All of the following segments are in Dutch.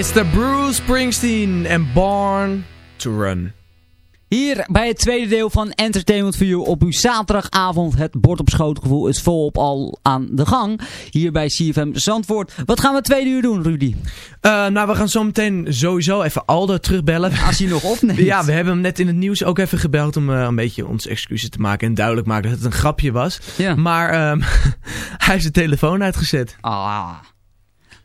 Mr. Bruce Springsteen en Born to Run. Hier bij het tweede deel van Entertainment for You op uw zaterdagavond. Het bord op schoot gevoel is volop al aan de gang. Hier bij CFM Zandvoort. Wat gaan we het tweede uur doen, Rudy? Uh, nou, we gaan zo meteen sowieso even Aldo terugbellen. Als hij nog opneemt. ja, we hebben hem net in het nieuws ook even gebeld om uh, een beetje ons excuses te maken. En duidelijk maken dat het een grapje was. Ja. Maar um, hij heeft zijn telefoon uitgezet. Ah.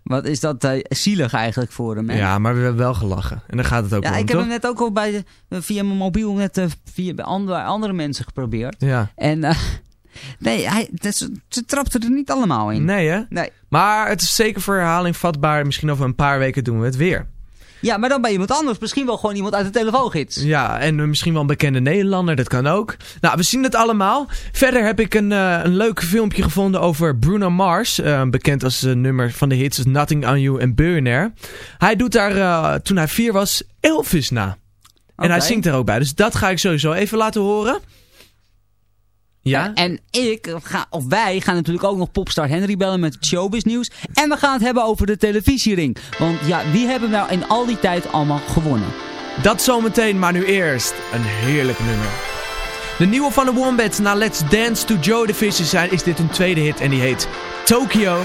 Wat is dat uh, zielig eigenlijk voor hem. Hè? Ja, maar we hebben wel gelachen. En dan gaat het ook ja, om, ik heb toch? hem net ook al bij de, via mijn mobiel net uh, via andere, andere mensen geprobeerd. Ja. En uh, nee, hij, ze trapten er niet allemaal in. Nee hè? Nee. Maar het is zeker voor herhaling vatbaar. Misschien over een paar weken doen we het weer. Ja, maar dan bij iemand anders. Misschien wel gewoon iemand uit de telefoongids. Ja, en misschien wel een bekende Nederlander. Dat kan ook. Nou, we zien het allemaal. Verder heb ik een, uh, een leuk filmpje gevonden over Bruno Mars. Uh, bekend als uh, nummer van de hits Nothing On You en Billionaire. Hij doet daar, toen hij vier was, Elvis na. En okay. hij zingt er ook bij. Dus dat ga ik sowieso even laten horen. Ja? En ik ga, of wij gaan natuurlijk ook nog Popstar Henry bellen met showbiz nieuws. En we gaan het hebben over de televisiering. Want ja, wie hebben nou in al die tijd allemaal gewonnen? Dat zometeen, maar nu eerst een heerlijk nummer. De nieuwe van de Wombats na Let's Dance to Joe Division zijn is dit een tweede hit en die heet Tokyo.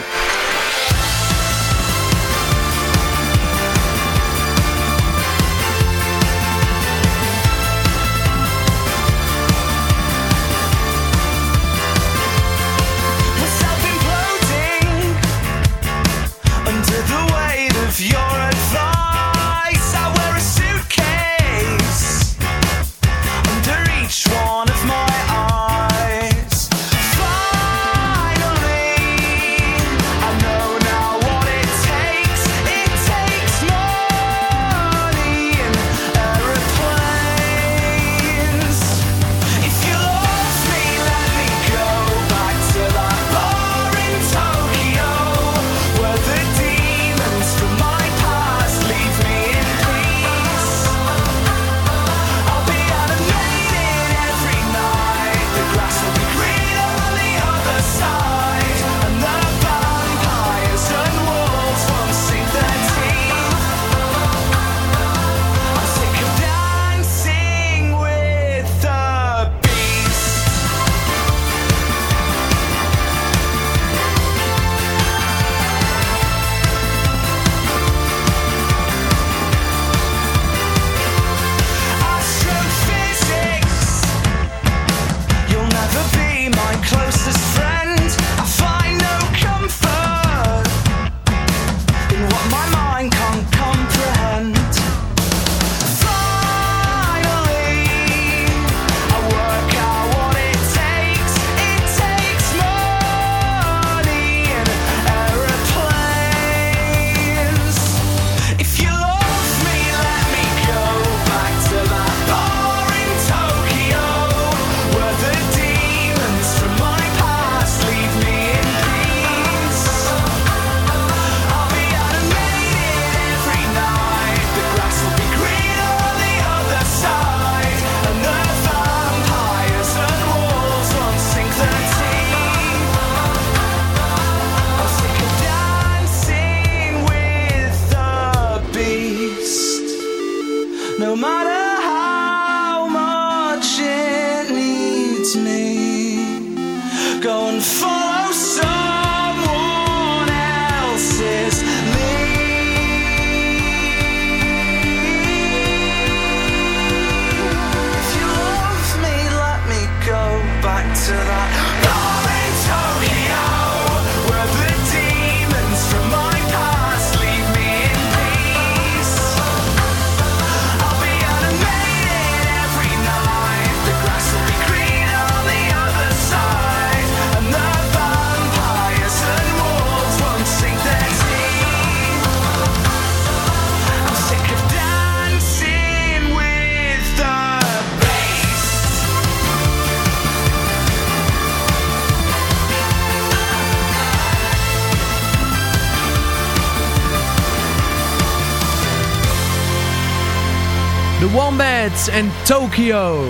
En Tokyo.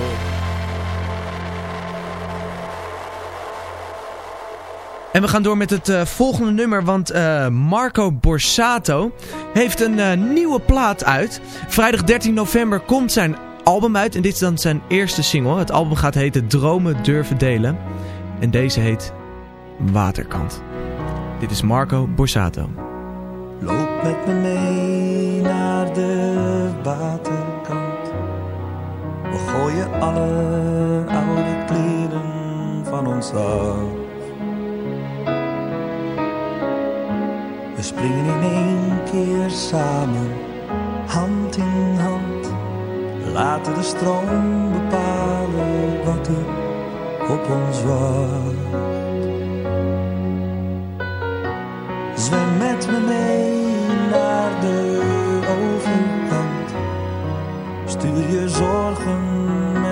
En we gaan door met het eh, volgende nummer, want eh, Marco Borsato heeft een eh, nieuwe plaat uit. Vrijdag 13 november komt zijn album uit en dit is dan zijn eerste single. Het album gaat heten Dromen Durven Delen. En deze heet Waterkant. Dit is Marco Borsato. Loop met me mee naar de waterkant. Gooien alle oude kleren van ons af. We springen in één keer samen, hand in hand. Laten de stroom bepalen wat er op ons wacht. Zwem met me mee naar de overkant. Stuur je zorgen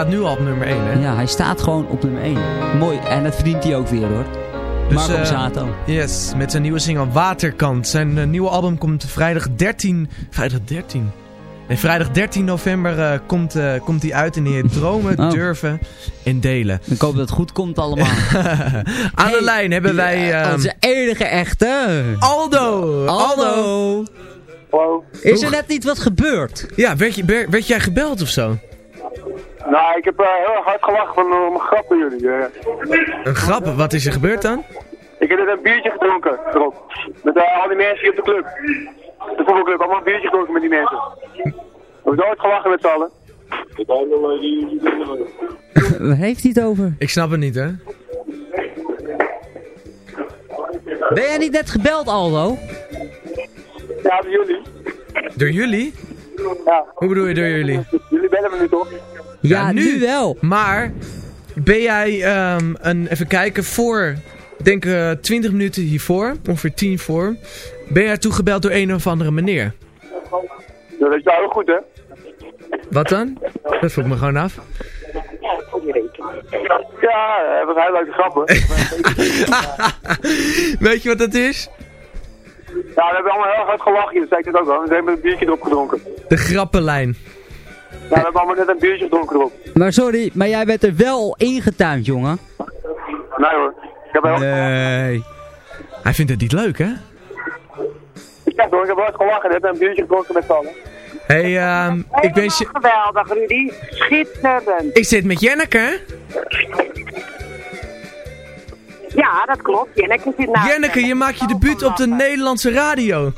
Staat nu al op nummer 1, hè? Ja, hij staat gewoon op nummer 1. Mooi, en dat verdient hij ook weer, hoor. Marco eh, Borsato. Yes, met zijn nieuwe single Waterkant. Zijn eh, nieuwe album komt vrijdag 13... Vrijdag 13? Nee, vrijdag 13 november eh, komt, eh, komt hij uit en die heet Dromen, Oh. Durven en Delen. Ik hoop dat het goed komt allemaal. Aan de lijn hebben wij... Ehm, onze enige echte. Aldo! Aldo! Hallo. Is er net niet wat gebeurd? Ja, werd, je, werd, werd jij gebeld of zo? Nou, ik heb eh, heel erg hard gelachen van om een grap bij jullie. eh. Een grap, wat is er gebeurd dan? ik heb net een biertje gedronken erop. Met eh, al die mensen hier op de club. De voetbalclub, allemaal een biertje gedronken met die mensen. We hebben nooit gelachen met z'n allen. Waar heeft hij het over? Ik snap het niet, hè? Ben jij niet net gebeld, Aldo? Ja, door jullie. Door jullie? Ja. Hoe bedoel je door jullie? Jullie bellen me nu toch? Ja, nu wel. Maar ben jij, ehm, een, even kijken, voor, ik denk eh 20 minuten hiervoor, ongeveer 10 voor, ben jij toegebeld door een of andere meneer? Dat is jou ook goed, hè? Wat dan? Dat vroeg me gewoon af. Ja, dat was heel leuke grappen. Weet je wat dat is? Ja, we hebben allemaal heel hard gelachen. Dat zei ik net ook al. We hebben een biertje erop gedronken. De grappenlijn. We hebben allemaal net een biertje gedronken erop. Maar sorry, maar jij bent er wel ingetuind, jongen. Nee hoor. Ik heb wel... Nee. Hij vindt het niet leuk, hè? Ik zeg hoor, ik heb wel eens gelachen. net een biertje gedronken met z'n allen. Hé, hey, um, ik wens je... Geweldig, Rudy. Schitterend. Ik zit met Jenneke, hè? Ja, dat klopt. Jenneke zit naast Jenneke, je maakt je debuut op de Nederlandse radio.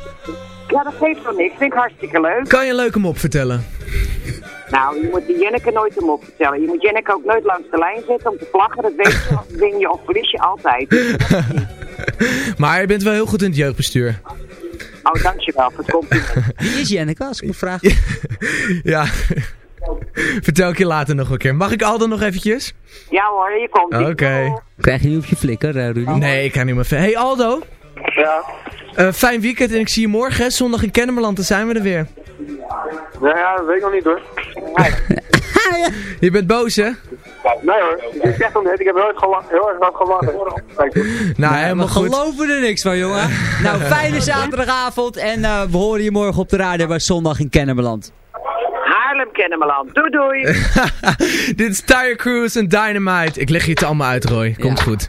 Ja, dat geeft wel niks. Vind ik hartstikke leuk. Kan je een leuke mop vertellen? Nou, je moet die Jenneke nooit hem opvertellen. Je moet Jenneke ook nooit langs de lijn zetten om te vlaggen. Dat weet je, dan win je of verlies je altijd. maar je bent wel heel goed in het jeugdbestuur. Oh, dankjewel voor het compliment. Wie is Jenneke, als ik me vraag? ja, vertel ik je later nog een keer. Mag ik Aldo nog eventjes? Ja hoor, je komt. Oké. Okay. Krijg je niet op je flikker, uh, Rudy? Nee, ik ga niet meer ver. Hey Aldo. Ja? Uh, fijn weekend en ik zie je morgen, hè? zondag in Kennemerland, dan zijn we er weer. Ja, ja, dat weet ik nog niet hoor. je bent boos, hè? Nee hoor, ik zeg toch net, ik heb heel erg, gelachen, heel erg hard gelachen. Nou, helemaal we goed. geloven er niks van, jongen. nou, fijne zaterdagavond en uh, we horen je morgen op de radio bij Zondag in Kennemerland. Haarlem, Kennemerland. Doei, doei. Dit is Tire Cruise en Dynamite. Ik leg je het allemaal uit, Roy. Komt ja. goed.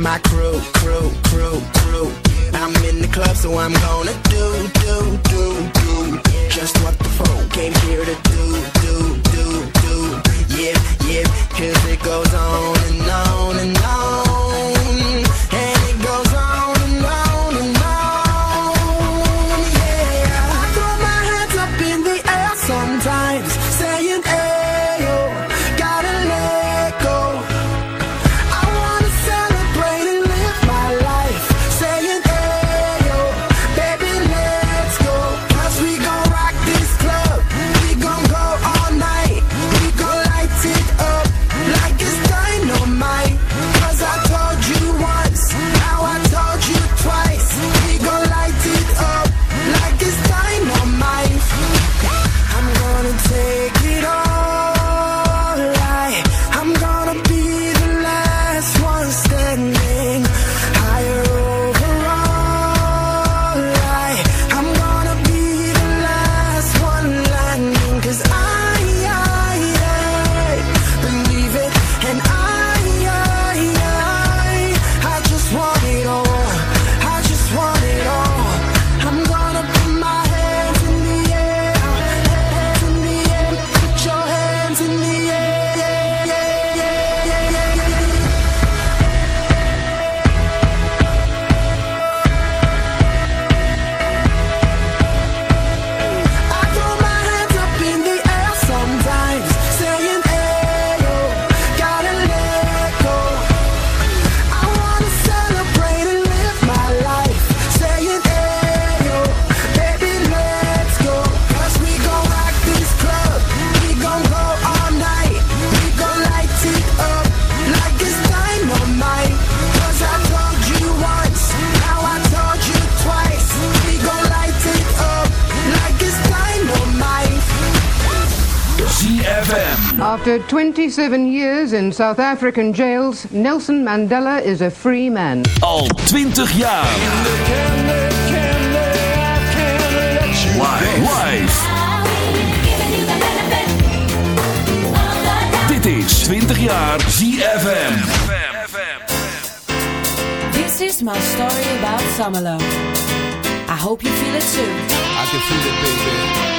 My crew, crew, crew, crew. I'm in the club, so I'm gonna do, do, do, do. Just what the folk came here to do, do, do, do. Yeah, yeah, cause it goes on and on and on. 27 years in South African jails, Nelson Mandela is a free man. Al 20 jaar. Live. Dit is 20 jaar ZFM. This is my story about summer love. hope you feel it too. I can feel it, baby.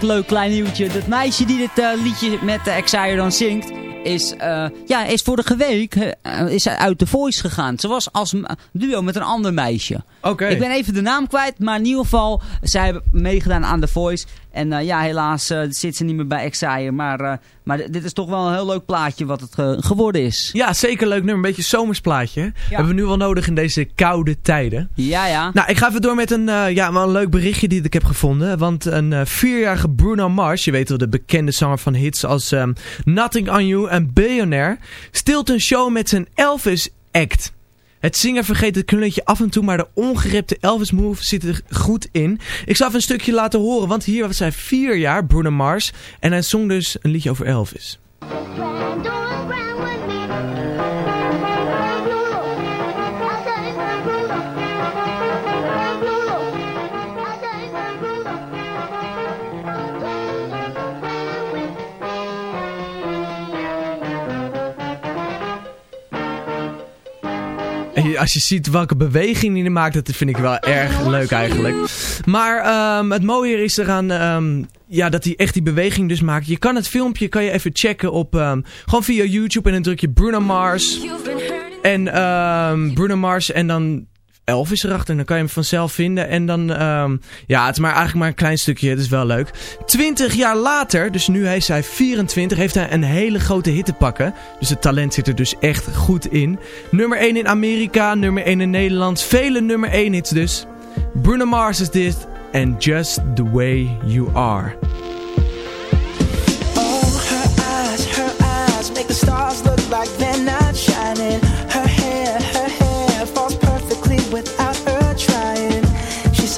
Een leuk klein nieuwtje. Dat meisje die dit eh, liedje met de Exire dan zingt, is, eh, ja, is vorige week eh, is uit The Voice gegaan. Ze was als duo met een ander meisje. Oké. Ik ben even de naam kwijt, maar in ieder geval, zij hebben meegedaan aan The Voice. En eh, ja, helaas eh, zit ze niet meer bij Exire. Maar, eh, maar dit is toch wel een heel leuk plaatje wat het geworden is. Ja, zeker leuk nummer. Een beetje zomersplaatje. hè? Hebben we nu wel nodig in deze koude tijden. Ja, ja. Nou, ik ga even door met een, ja, wel een leuk berichtje die ik heb gevonden. Want een vierjarige Bruno Mars, je weet wel, de bekende zanger van hits als ehm, Nothing On You en Billionaire, stilt een show met zijn Elvis act. Het zingen vergeet het knulletje af en toe, maar de ongerepte Elvis move zit er goed in. Ik zal even een stukje laten horen, want hier was hij vier jaar, Bruno Mars. En hij zong dus een liedje over Elvis. En als je ziet welke beweging hij maakt, dat vind ik wel erg leuk eigenlijk. Maar ehm, het mooie is eraan ehm, ja, dat hij echt die beweging dus maakt. Je kan het filmpje kan je even checken op ehm, gewoon via YouTube en dan druk je Bruno Mars. En Bruno Mars en dan Elvis erachter. En dan kan je hem vanzelf vinden. En dan, ehm, ja, het is maar eigenlijk maar een klein stukje. Het is wel leuk. 20 jaar later, dus nu is hij 24, heeft hij een hele grote hit te pakken. Dus het talent zit er dus echt goed in. Nummer 1 in Amerika, nummer 1 in Nederland. Vele nummer 1 hits dus. Bruno Mars is dit. And just the way you are. Oh, her eyes, her eyes make the stars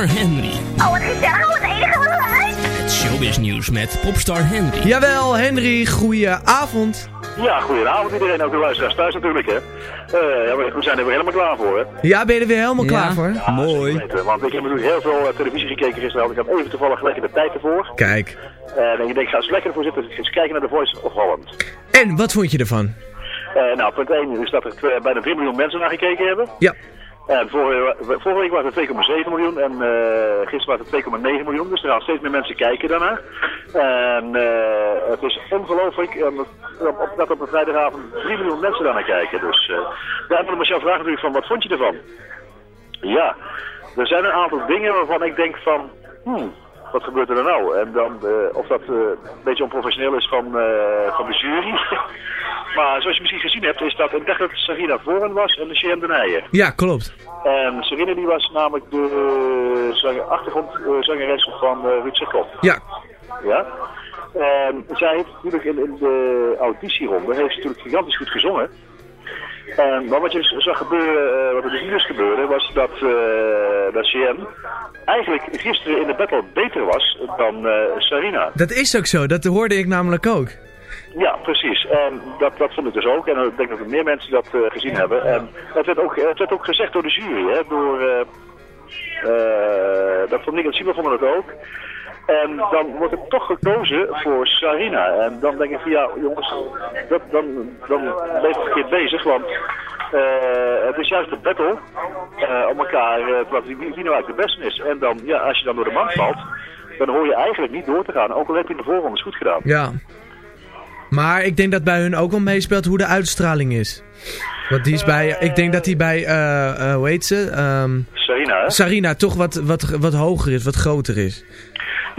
Popstar Henry. Oh, wat gezellig. Wat enige wat leuk. Het showbiz nieuws met popstar Henry. Jawel, Henry, goeie avond. Ja, goedenavond iedereen, ook de luisteraars thuis natuurlijk hè. Eh, ja, we zijn er weer helemaal klaar voor hè. Ja, ben je er weer helemaal klaar voor? Mooi. Weten, want ik heb natuurlijk heel veel eh, televisie gekeken gisteravond. Ik had even toevallig lekker de tijd ervoor. Kijk. En ik denk, ga eens lekker ervoor zitten. Eens kijken naar de Voice of Holland. En, wat vond je ervan? Eh, nou, punt 1 is dat er bijna 3 miljoen mensen naar gekeken hebben. Ja. En vorige, vorige week waren het 2,7 miljoen en eh, gisteren waren het 2,9 miljoen. Dus er gaan steeds meer mensen kijken daarna. En eh, het is ongelooflijk eh, dat op, een vrijdagavond 3 miljoen mensen daarnaar kijken. Dus uh, ja, maar mezelf vragen natuurlijk van, wat vond je ervan? Ja, er zijn een aantal dingen waarvan ik denk van, hmm, wat gebeurt er nou? En dan, eh, of dat eh, een beetje onprofessioneel is van, eh, van de jury. maar zoals je misschien gezien hebt, is dat ik dacht dat Sarina Voren was en de CM de Nijen. Ja, klopt. En Sarina die was namelijk de zanger, achtergrondzangeres van uh, Ruud. Ja. Ja. En zij heeft natuurlijk in, in de auditieronde heeft natuurlijk gigantisch goed gezongen. En, maar wat je zag gebeuren, eh, wat er dus niet is gebeurde, was dat, eh dat CM eigenlijk gisteren in de battle beter was dan eh, Sarina. Dat is ook zo, dat hoorde ik namelijk ook. Ja, precies. En dat, dat vond ik dus ook. En ik denk dat er meer mensen dat gezien hebben. En het werd, ook, het werd ook gezegd door de jury, hè, door... eh eh, dat vond Nick en Simon vonden het ook. En dan wordt er toch gekozen voor Sarina. En dan denk ik van ja, jongens, dat, dan, dan ben je verkeerd bezig. Want eh, het is juist de battle eh, om elkaar eh, te laten zien wie, wie nou eigenlijk de beste is. En dan, ja, als je dan door de man valt, dan hoor je eigenlijk niet door te gaan. Ook al heb je in de voorrondes goed gedaan. Ja. Maar ik denk dat bij hun ook wel meespeelt hoe de uitstraling is. Want die is bij, ik denk dat die bij, hoe heet ze? Ehm, Sarina, hè? Sarina toch wat, wat, wat hoger is, wat groter is.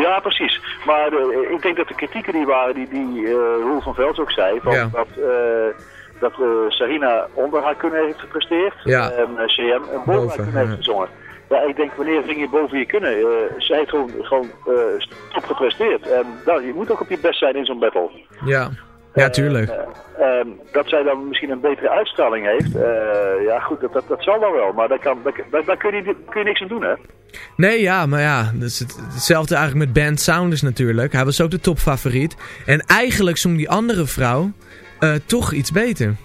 Ja, precies. Maar de- ik denk dat de kritieken die waren, die, die eh, Roel van Velds ook zei, van Ja. dat, eh, dat eh, Sarina onder haar kunnen heeft gepresteerd Ja. en eh, CM en boven, haar kunnen heeft gezongen. Ja, ik denk, wanneer ging je boven je kunnen? Eh, zij heeft gewoon, gewoon eh, top gepresteerd. En nou, je moet ook op je best zijn in zo'n battle. Ja, ja tuurlijk. Eh, en dat zij dan misschien een betere uitstraling heeft, eh, ja goed, dat, dat, dat zal dan wel. Maar daar, kan, daar, daar, kun, je, kun je niks aan doen, hè? Nee, ja, maar ja, het, hetzelfde eigenlijk met Ben Saunders natuurlijk. Hij was ook de topfavoriet. En eigenlijk zong die andere vrouw eh, toch iets beter.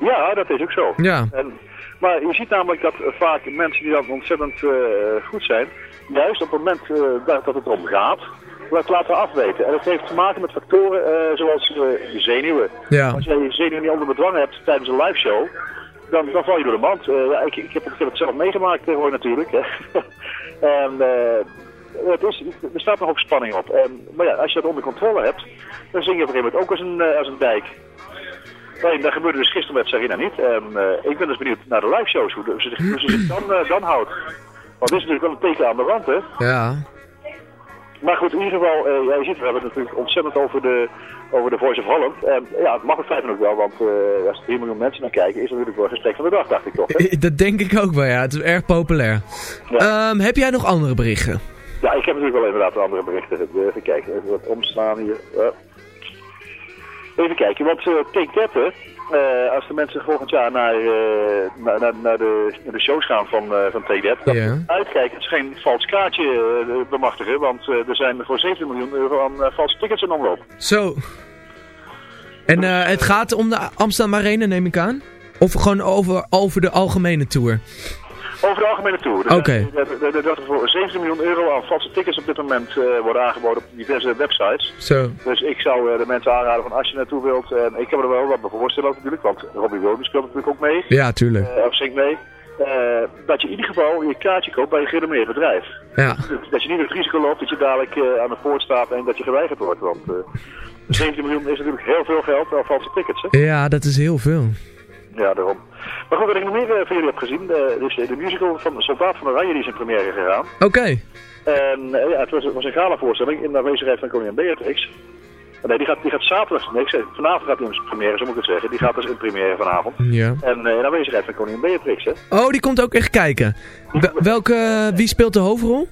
Ja, dat is ook zo. Ja. En, maar je ziet namelijk dat vaak mensen die dan ontzettend goed zijn, juist op het moment dat, dat het erom gaat, dat laten afweten. En dat heeft te maken met factoren eh, zoals je zenuwen. Ja. Als jij je zenuwen niet onder bedwang hebt tijdens een live show, dan, dan val je door de mand. Eh, ik, ik, heb, ik heb het zelf meegemaakt, hoor natuurlijk. En het is, er staat nog ook spanning op. En, maar ja, als je dat onder controle hebt, dan zing je op een gegeven moment ook als een, als een dijk. Nee, dat gebeurde dus gisteren met Sarina niet. En ik ben dus benieuwd naar de live shows, hoe ze, hoe ze zich dan, dan houdt. Want dit is natuurlijk wel een teken aan de wand, hè. Ja. Maar goed, in ieder geval, eh, ja, je ziet, we hebben het natuurlijk ontzettend over de, over de Voice of Holland. En ja, het mag het feit ook wel, want eh, als er 3 miljoen mensen naar kijken, is het natuurlijk wel een gesprek van de dag, dacht ik toch. Hè? Dat denk ik ook wel, ja. Het is erg populair. Ehm, heb jij nog andere berichten? Ja, ik heb natuurlijk wel inderdaad andere berichten. Even kijken, even wat omslaan hier. Eh. Even kijken, want uh, Take That, eh, als de mensen volgend jaar naar, eh, naar, naar, naar de, naar de shows gaan van, eh van That, dan uitkijken dat ze geen vals kaartje bemachtigen, want er zijn voor 17 miljoen euro aan valse tickets in omloop. Zo. En het gaat om de Amsterdam Arena, neem ik aan? Of gewoon over, over de algemene tour? Over de algemene tour. Oké. er- Dat er voor 17 miljoen euro aan valse tickets op dit moment eh, worden aangeboden op diverse websites. Zo. Dus ik zou eh, de mensen aanraden van als je naartoe wilt, en ik kan me er wel wat bij voorstellen natuurlijk, want Robbie Williams speelt natuurlijk ook mee. Ja, tuurlijk. Eh, of zingt mee. eh, dat je in ieder geval je kaartje koopt bij een gerenommeerd bedrijf. Ja. Dat je niet het risico loopt dat je dadelijk eh, aan de poort staat en dat je geweigerd wordt. Want eh 17 miljoen is natuurlijk heel veel geld aan valse tickets. Hè? Ja, dat is heel veel. Ja, daarom. Maar goed, wat ik nog meer eh, van jullie heb gezien, eh, dus eh, de musical van Soldaat van Oranje die is in première gegaan. Oké. En ja, het was, was een gala-voorstelling in de aanwezigheid van koningin Beatrix. Nee, die gaat, die gaat zaterdag, nee, zeg, vanavond gaat hij in première, zo moet ik het zeggen. Die gaat dus in première vanavond. Ja. En in aanwezigheid van koningin Beatrix, hè. Oh, die komt ook echt kijken. Wel- welke, wie speelt de hoofdrol?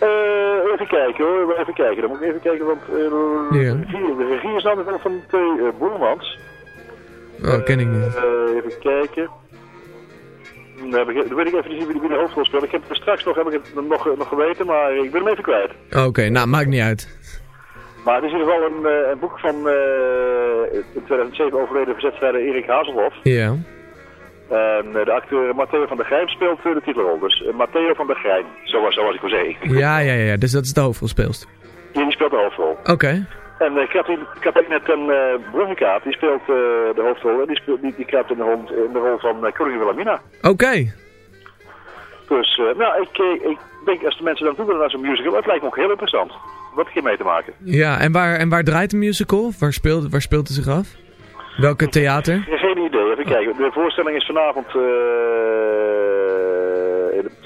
Eh, even kijken hoor, even kijken. Dan moet ik even kijken, want Ja. de, regie, de regie is namelijk wel van twee uh, Boermans. Oh, ken ik niet. Eh, even kijken. Dan, dan weet ik even niet wie, de hoofdrol speelt. Ik heb het straks nog, heb ik het nog, nog geweten, maar ik ben hem even kwijt. Oké, nou, maakt niet uit. Maar het is in ieder geval een, eh, een boek van eh, in 2007 overleden verzetstrijder Erik Hazelhoff. Ja. En de acteur Matteo van der Grijm speelt de titelrol. Dus Matteo van der Grijm, zoals, zoals ik al zei. Ja, ja, ja, dus dat is de hoofdrolspeelster. Die, die speelt de hoofdrol. Oké. En uh, Katrien ten uh, Bruggenkaat, die speelt uh, de hoofdrol. En die, speelt, die, die kruipt in de, rol, in de rol van uh, Koningin Wilhelmina. Oké. Dus, nou, ik, ik denk als de mensen dan toe willen naar zo'n musical, het lijkt me ook heel interessant. Wat hier mee te maken. Ja, en waar, en waar draait de musical? Waar speelt, waar speelt het zich af? Welke theater? Geen idee, even kijken. De voorstelling is vanavond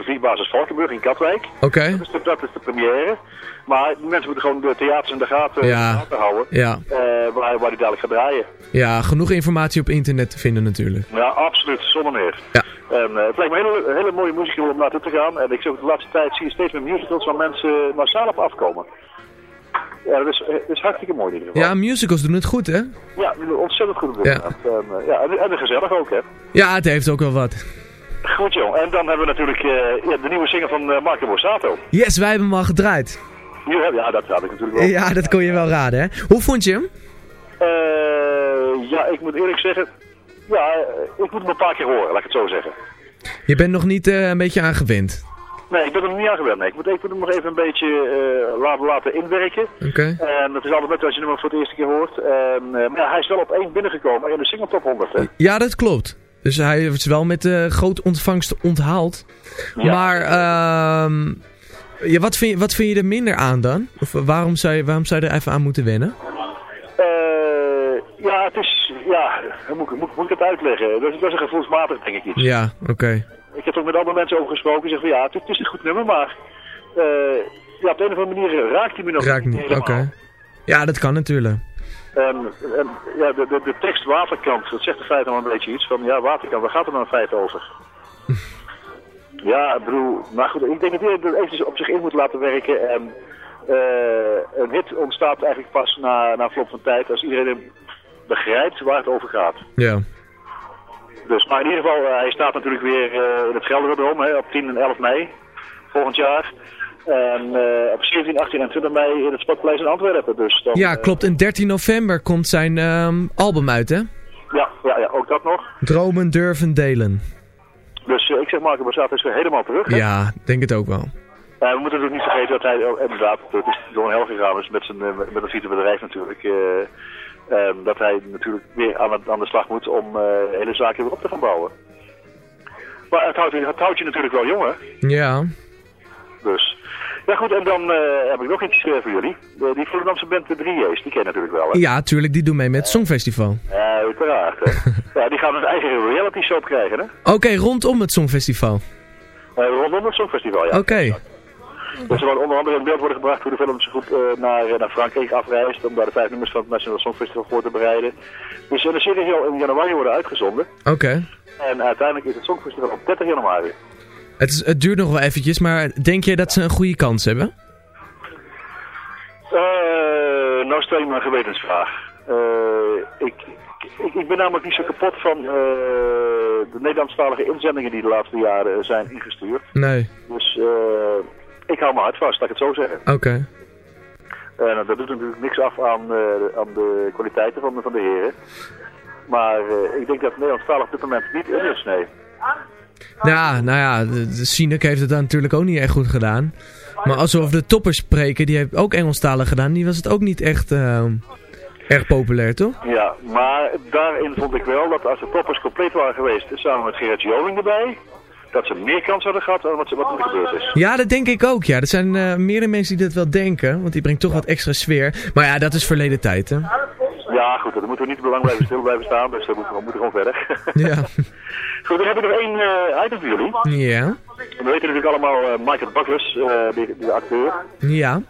de vliegbasis Valkenburg in Katwijk. Oké. Okay. Dat, is de, dat is de première. Maar mensen moeten gewoon de theaters in de gaten, ja. houden. Ja. Uh, waar, waar die dadelijk gaat draaien. Ja, genoeg informatie op internet te vinden natuurlijk. Ja, absoluut. Zonder meer. Ja. En uh, het lijkt me een hele, hele mooie musical om naartoe te gaan. En ik zeg de laatste tijd zie je steeds meer musicals waar mensen massaal op afkomen. Ja, dat is, dat is hartstikke mooi in ieder geval. Ja, musicals doen het goed, hè? Ja, die doen ontzettend goed op Ja. En, ja, en, en gezellig ook, hè? Ja, het heeft ook wel wat. Goed, joh. En dan hebben we natuurlijk ja, de nieuwe single van uh, Marco Borsato. Yes, wij hebben hem al gedraaid. Ja, dat had ik natuurlijk wel. Ja, dat kon je wel raden, hè? Hoe vond je hem? ja, ik moet eerlijk zeggen... Ja, ik moet hem een paar keer horen, laat ik het zo zeggen. Je bent nog niet een beetje aangewend? Nee, ik ben er nog niet aan gewend. Nee. Ik, moet, ik moet hem nog even een beetje uh, laten, laten inwerken. Oké. Okay. En het is altijd net als je hem voor het eerste keer hoort. En, uh, maar ja, hij is wel op één binnengekomen in de single top 100. Hè? Ja, dat klopt. Dus hij is wel met uh, grote ontvangst onthaald. Ja. Maar uh, ja, wat, vind je, wat vind je er minder aan dan? Of waarom zou je, waarom zou je er even aan moeten wennen? ja, het is... Ja, moet, moet, moet ik het uitleggen? Dat is, dat is een gevoelsmatig, denk ik iets. Ja, oké. Okay. Ik heb ook met andere mensen over gesproken. Die zeggen van ja, het, het is een goed nummer, maar uh, ja, op de een of andere manier raakt hij me nog raakt niet. Oké. Okay. Ja, dat kan natuurlijk. En, en ja, de, de, de tekst waterkant, dat zegt in feite al een beetje iets van ja, waterkant, waar gaat het nou in feite over? ja, ik bedoel, maar goed, ik denk dat je er eventjes op zich in moet laten werken en uh, een hit ontstaat eigenlijk pas na, na verloop van tijd als iedereen begrijpt waar het over gaat. Ja. Dus, maar in ieder geval, uh, hij staat natuurlijk weer uh, in het Gelderdoom hè, op 10 en 11 mei volgend jaar. En uh, op 17, 18 en 20 mei in het Sportpaleis in Antwerpen. Dus dan, ja, klopt. En 13 november komt zijn um, album uit, hè? Ja, ja, ja, ook dat nog. Dromen durven delen. Dus ik zeg Marco Borsato is weer helemaal terug. Hè? Ja, denk het ook wel. we moeten natuurlijk niet vergeten dat hij, oh, inderdaad, het is door een hel gegaan is met, zijn, met een fietsenbedrijf natuurlijk. Um, dat hij natuurlijk weer aan, het, aan de slag moet om uh, de hele zaak weer op te gaan bouwen. Maar het houdt, het houdt je natuurlijk wel jong, hè? Ja. Dus. Ja goed, en dan uh, heb ik nog iets voor jullie. Uh, die Volendamse band de 3J's, die ken je natuurlijk wel, hè? Ja, tuurlijk, die doen mee met het Songfestival. Ja, uiteraard, ja, die gaan een eigen reality show krijgen, hè? Oké, okay, rondom het Songfestival. rondom het Songfestival, ja. Oké. Okay. Dus er wordt onder andere in beeld worden gebracht hoe de Vlaamse groep uh, naar, naar Frankrijk afreist om daar de vijf nummers van het National Songfestival voor te bereiden. Dus uh, de serie zal in januari worden uitgezonden. Oké. Okay. En uiteindelijk is het Songfestival op 30 januari. Het, is, het duurt nog wel eventjes, maar denk je dat ze een goede kans hebben? Uh, nou stel je me een gewetensvraag. Uh, ik, ik, ik ben namelijk niet zo kapot van uh, de Nederlandstalige inzendingen die de laatste jaren zijn ingestuurd. Nee. Dus uh, ik hou me hard vast, laat ik het zo zeggen. Oké. Okay. En dat doet natuurlijk niks af aan, aan de kwaliteiten van de, van de heren. Maar ik denk dat Nederlandstalig op dit moment niet in is, nee. Ja, nou ja, de, de Sinek heeft het dan natuurlijk ook niet echt goed gedaan. Maar als we over de toppers spreken, die heeft ook Engelstalig gedaan, die was het ook niet echt uh, erg populair, toch? Ja, maar daarin vond ik wel dat als de toppers compleet waren geweest, samen met Gerard Joling erbij, dat ze meer kans hadden gehad dan wat, wat er gebeurd is. Ja, dat denk ik ook, ja. Er zijn uh, meerdere mensen die dat wel denken, want die brengt toch wat extra sfeer. Maar ja, dat is verleden tijd, hè? Ja, goed, dan moeten we niet te lang blijven stil blijven staan, dus dan moeten we, moeten gewoon verder. ja. Goed, dan heb ik nog één uh, item voor jullie. Ja. We weten natuurlijk allemaal uh, Michael Douglas, uh, de, de acteur. Ja.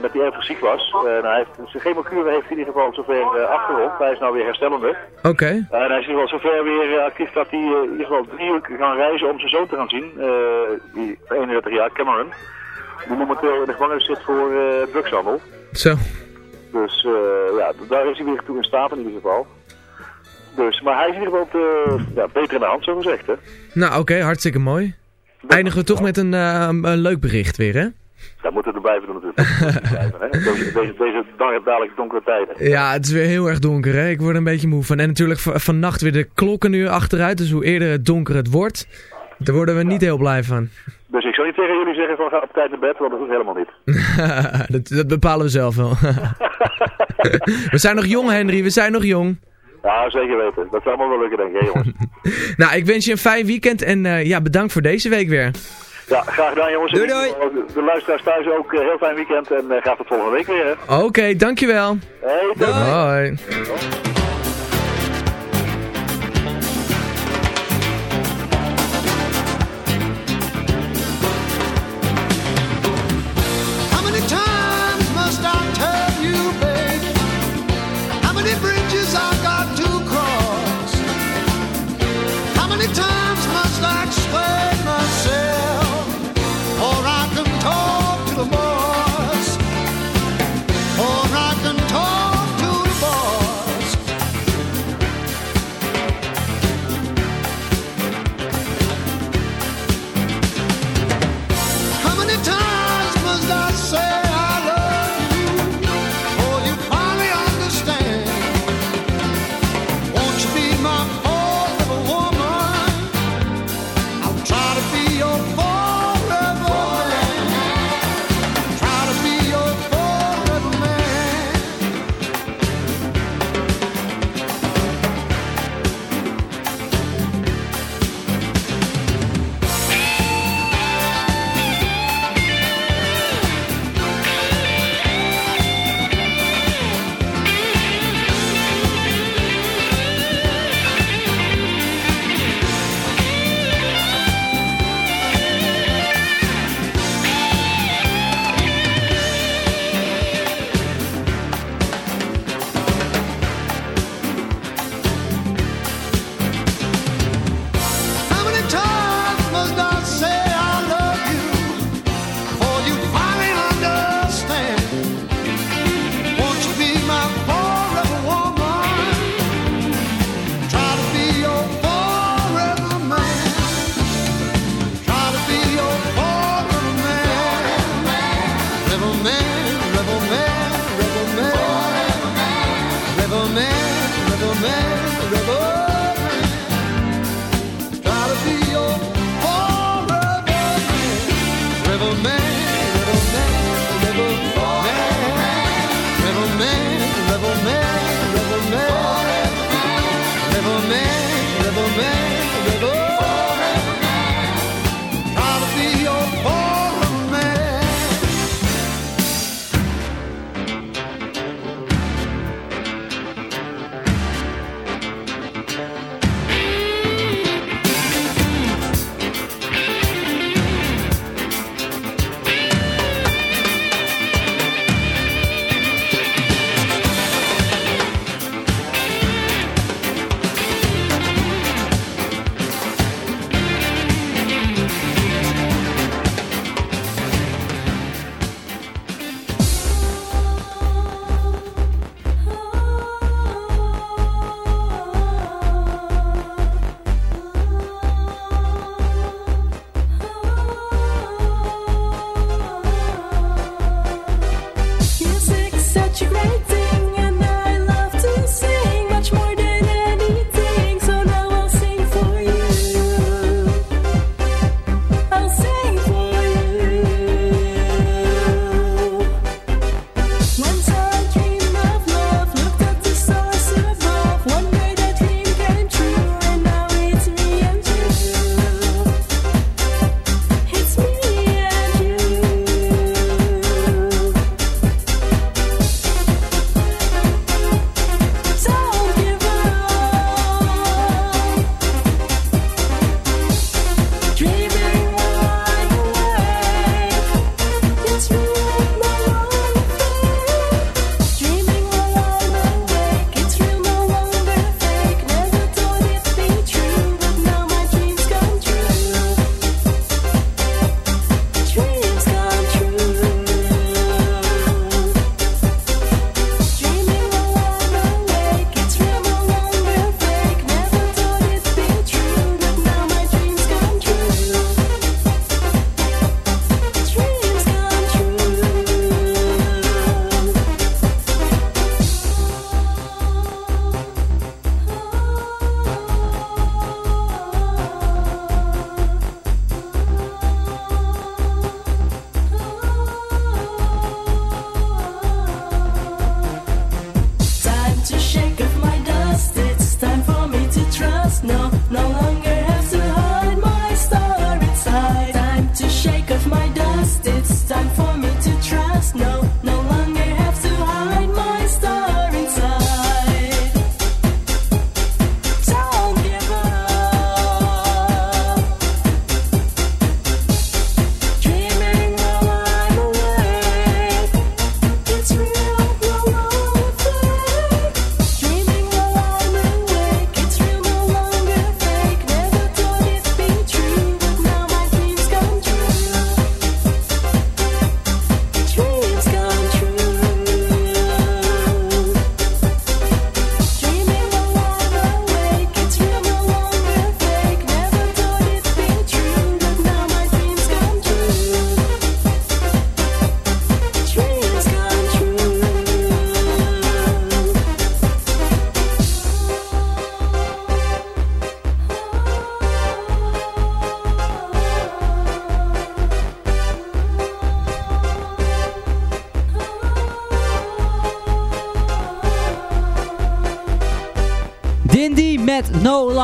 Dat hij erg ziek was. Uh, hij heeft, zijn chemokuren heeft hij in ieder geval zover afgerond. Hij is nou weer herstellende. Oké. Okay. En hij is in ieder geval zover weer actief dat hij in ieder geval drie uur gaan reizen om zijn zoon te gaan zien. die 31 jaar, Cameron. Die momenteel in de gevangenis zit voor drugshandel. Zo. Dus ja, daar is hij weer toe in staat in ieder geval. Dus, maar hij is in ieder geval eh, ja, beter in de hand, zo gezegd, hè. Nou, oké, hartstikke mooi. Eindigen we toch met een, eh, een leuk bericht weer, hè? Dat moeten we erbij doen natuurlijk. blijven, hè? Deze, deze, deze dadelijk donkere tijden. Ja, het is weer heel erg donker, hè? Ik word er een beetje moe van. En natuurlijk va- vannacht weer de klokken nu achteruit. Dus hoe eerder het donker het wordt, daar worden we niet heel blij van. Dus ik zou niet tegen jullie zeggen van ga op tijd naar bed, want dat doet helemaal niet. dat, dat bepalen we zelf wel. we zijn nog jong, Henry. We zijn nog jong. Ja, zeker weten. Dat zou allemaal wel lukken, denk ik, jongens. Nou, ik wens je een fijn weekend. En eh, ja, bedankt voor deze week weer. Ja, graag gedaan, jongens. Doei, En De luisteraars thuis ook eh, heel fijn weekend en eh, graag tot volgende week weer. Oké, dankjewel. Hey, doei. How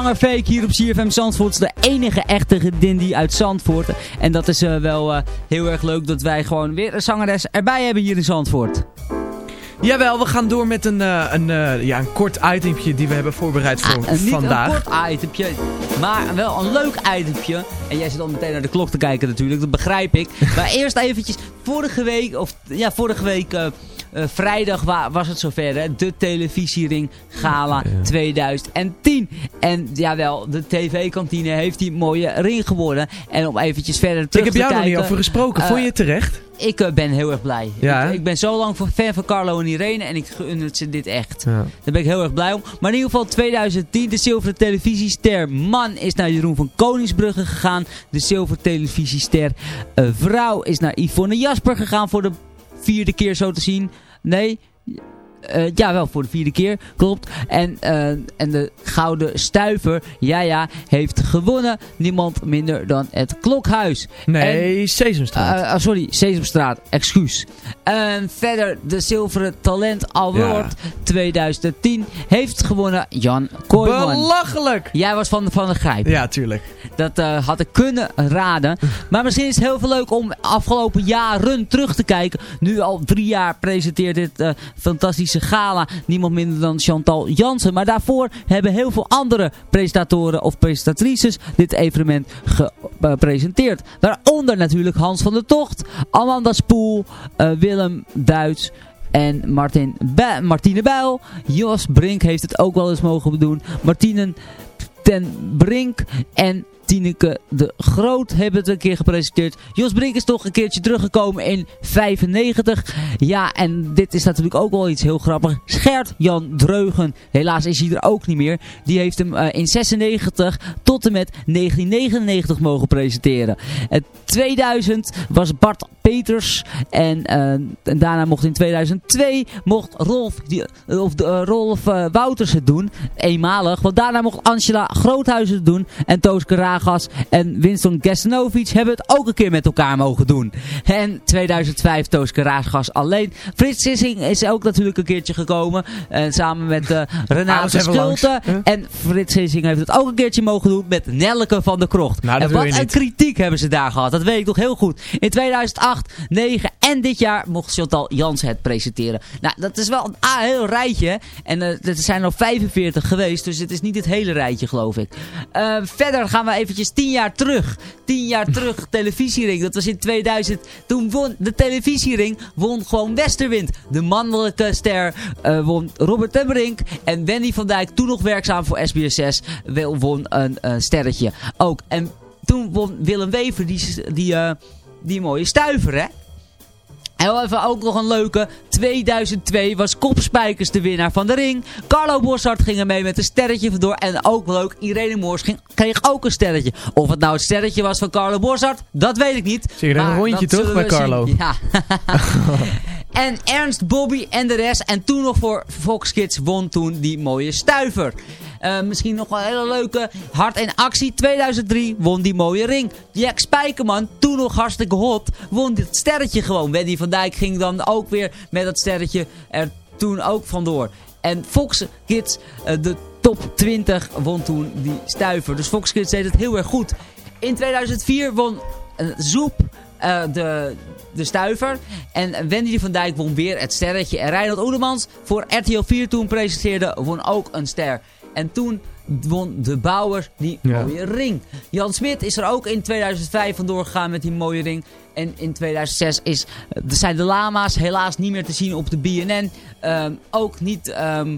Langer Fake hier op CFM Zandvoort. De enige echte Dindy uit Zandvoort. En dat is eh, wel eh, heel erg leuk dat wij gewoon weer een zangeres erbij hebben hier in Zandvoort. Jawel, we gaan door met een, eh, een, ja, een kort itempje die we hebben voorbereid voor Ah, vandaag. een kort itempje, maar wel een leuk itempje. En jij zit al meteen naar de klok te kijken natuurlijk, dat begrijp ik. maar eerst eventjes, vorige week, of ja, vorige week... eh, eh, vrijdag wa- was het zover, hè? de televisiering Gala 2010. En jawel, de tv-kantine heeft die mooie ring geworden. En om eventjes verder terug Ik heb te jou nog kijken... niet over gesproken. eh, Vond je het terecht? ik eh, ben heel erg blij. Ja, ik, ben zo lang fan van Carlo en Irene en ik gun het ze dit echt. Ja. Daar ben ik heel erg blij om. Maar in ieder geval 2010, de zilveren televisiester man is naar Jeroen van Koningsbrugge gegaan. De zilveren televisiester eh, vrouw is naar Yvonne Jasper gegaan voor de vierde keer zo te zien. Nee... Eh, ja, wel voor de vierde keer, klopt. En, eh, en de gouden stuiver, ja ja, heeft gewonnen. Niemand minder dan het Klokhuis. Nee, Sesamstraat. Eh, sorry, Sesamstraat, excuus. En verder de zilveren talent award 2010 heeft gewonnen Jan Kooijman. Belachelijk! Jij was van de, van de grijp. Ja, tuurlijk. Dat had ik kunnen raden. Maar misschien is het heel veel leuk om afgelopen jaren terug te kijken. Nu al drie jaar presenteert dit eh, fantastische gala niemand minder dan Chantal Jansen. Maar daarvoor hebben heel veel andere presentatoren of presentatrices dit evenement gepresenteerd. Daaronder natuurlijk Hans van der Tocht, Amanda Spoel, eh, Willem Duits... En Martin Martine Bijl. Jos Brink heeft het ook wel eens mogen doen. Martine ten Brink en Tineke de Groot hebben het een keer gepresenteerd. Jos Brink is toch een keertje teruggekomen in 95. Ja, en dit is natuurlijk ook wel iets heel grappigs. Gert Jan Dreugen, helaas is hij er ook niet meer. Die heeft hem eh, in 96 tot en met 1999 mogen presenteren. Het 2000 was Bart Peters en, eh, en daarna mocht in 2002 mocht Rolf, die, of eh, Rolf eh, Wouters het doen. Eenmalig, want daarna mocht Angela Groothuizen het doen en Tooske En Winston Gastanovic hebben het ook een keer met elkaar mogen doen. En 2005 Tooske Ragas alleen. Frits Sissing is ook natuurlijk een keertje gekomen. eh, samen met eh Renate even Schulte. En Frits Sissing heeft het ook een keertje mogen doen met Nelleke van der Krocht. Nou, en wat een kritiek hebben ze daar gehad. Dat weet ik nog heel goed. In 2008, 9 en dit jaar mocht Chantal Jans het presenteren. Nou, dat is wel een ah, heel rijtje. En eh, er zijn er 45 geweest. Dus het is niet het hele rijtje, geloof ik. Verder gaan we eventjes 10 jaar terug. 10 jaar terug, televisiering. Dat was in 2000. Toen won de televisiering won gewoon Westerwind. De mannelijke ster eh, won Robert ten Brink. En Wendy van Dijk, toen nog werkzaam voor SBS6, wel- won een eh, sterretje. Ook. En toen won Willem Wever die, die, eh, die mooie stuiver, hè? En wel even ook nog een leuke. 2002 was Kopspijkers de winnaar van de ring. Carlo Bossart ging er mee met een sterretje vandoor. En ook leuk, Irene Moors ging, kreeg ook een sterretje. Of het nou het sterretje was van Carlo Bossart, dat weet ik niet. Zie je er een rondje toch bij Carlo? zien. Ja. en Ernst, Bobby en de rest. En toen nog voor Fox Kids won toen die mooie stuiver. Eh, misschien nog wel een hele leuke Hart en Actie 2003 won die mooie ring. Jack Spijkerman, toen nog hartstikke hot, won dit sterretje gewoon. Wendy van Dijk ging dan ook weer met dat sterretje er toen ook vandoor. En Fox Kids, eh, de top 20, won toen die stuiver. Dus Fox Kids deed het heel erg goed. In 2004 won eh, Zoep eh, de, de stuiver. En Wendy van Dijk won weer het sterretje. En Reinhard Oedemans voor RTL 4 toen presenteerde, won ook een ster. En toen won de Bouwer die Ja. mooie ring. Jan Smit is er ook in 2005 vandoor gegaan met die mooie ring. En in 2006 is, eh, zijn de lama's helaas niet meer te zien op de BNN. Ehm, ook niet... ehm,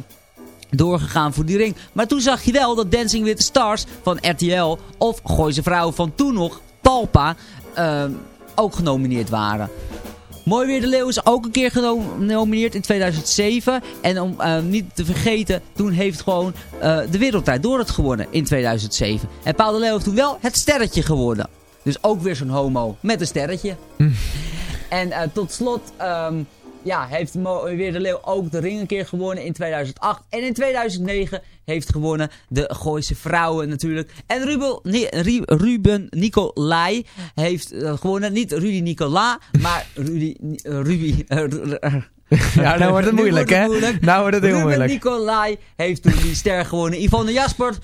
doorgegaan voor die ring. Maar toen zag je wel dat Dancing with the Stars van RTL of Gooise Vrouw van toen nog, Talpa, ehm, ook genomineerd waren. Mooi Weer de Leeuw is ook een keer geno- genomineerd in 2007. En om eh, niet te vergeten, toen heeft gewoon eh, de Wereldtijd door het gewonnen in 2007. En Paul de Leeuw heeft toen wel het sterretje geworden. Dus ook weer zo'n homo met een sterretje. En eh, tot slot ehm, ja, heeft Weer de Leeuw ook de ring een keer gewonnen in 2008. En in 2009 heeft gewonnen de Gooise Vrouwen natuurlijk. En Ruben, Ru- Ruben Nicolai heeft eh, gewonnen. Niet Rudy Nicola, maar Rudy, eh, Ruby, Ru- Ja, nou wordt het moeilijk, hè? moeilijk. Nou wordt het heel Ruben moeilijk. Nicolai heeft toen die ster gewonnen. Yvonne Jaspers,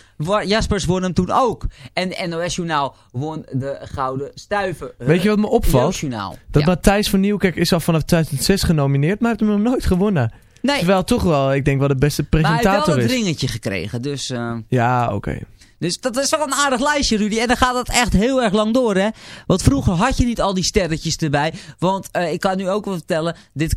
Jaspers won hem toen ook. En NOS Journaal won de Gouden Stuiver. Weet je wat me opvalt? Dat Ja. Matthijs van Nieuwkerk is al vanaf 2006 genomineerd, maar heeft hem nog nooit gewonnen. Nee. Terwijl toch wel, ik denk wel de beste Maar hij heeft presentator wel een is. ringetje gekregen, dus... eh, Ja, oké. Dus dat is wel een aardig lijstje, Rudy. En dan gaat het echt heel erg lang door, hè. Want vroeger had je niet al die sterretjes erbij. Want eh, ik kan nu ook wel vertellen, dit,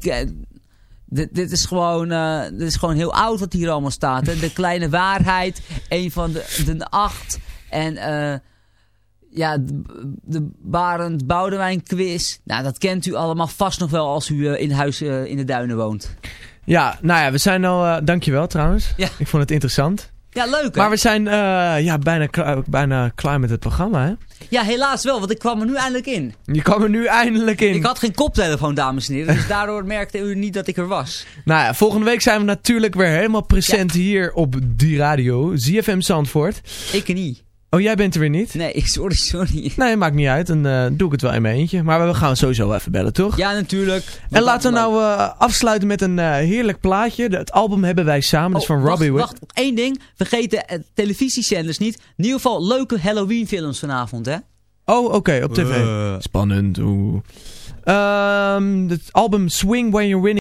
dit, dit, is gewoon, eh, dit is gewoon heel oud wat hier allemaal staat. Hè. De Kleine Waarheid, een van de, de acht. En eh, ja, de, de Barend Boudewijn quiz. Nou, dat kent u allemaal vast nog wel als u eh, in huis in de duinen woont. Ja, nou ja, we zijn al... dankjewel trouwens. Ja. Ik vond het interessant. Ja, leuk hè? Maar we zijn eh, ja, bijna, kla- bijna klaar met het programma, hè? Ja, helaas wel, want ik kwam er nu eindelijk in. Je kwam er nu eindelijk in. Ik had geen koptelefoon, dames en heren. Dus daardoor merkte u niet dat ik er was. Nou ja, volgende week zijn we natuurlijk weer helemaal present hier op die radio. ZFM Zandvoort. Ik niet. Oh, jij bent er weer niet? Nee, sorry, sorry. Nee, maakt niet uit. Dan eh, doe ik het wel in mijn eentje. Maar we gaan sowieso even bellen, toch? Ja, natuurlijk. En laten we nou eh, afsluiten met een eh, heerlijk plaatje. Het album hebben wij samen, dat is van Oh, wacht, Robbie Wood. Wacht, één ding. Vergeet de eh, televisiezenders niet. In ieder geval leuke Halloween films vanavond, hè? Oh, oké, op tv. Spannend, oeh. Ehm, het album Swing When You're Winning.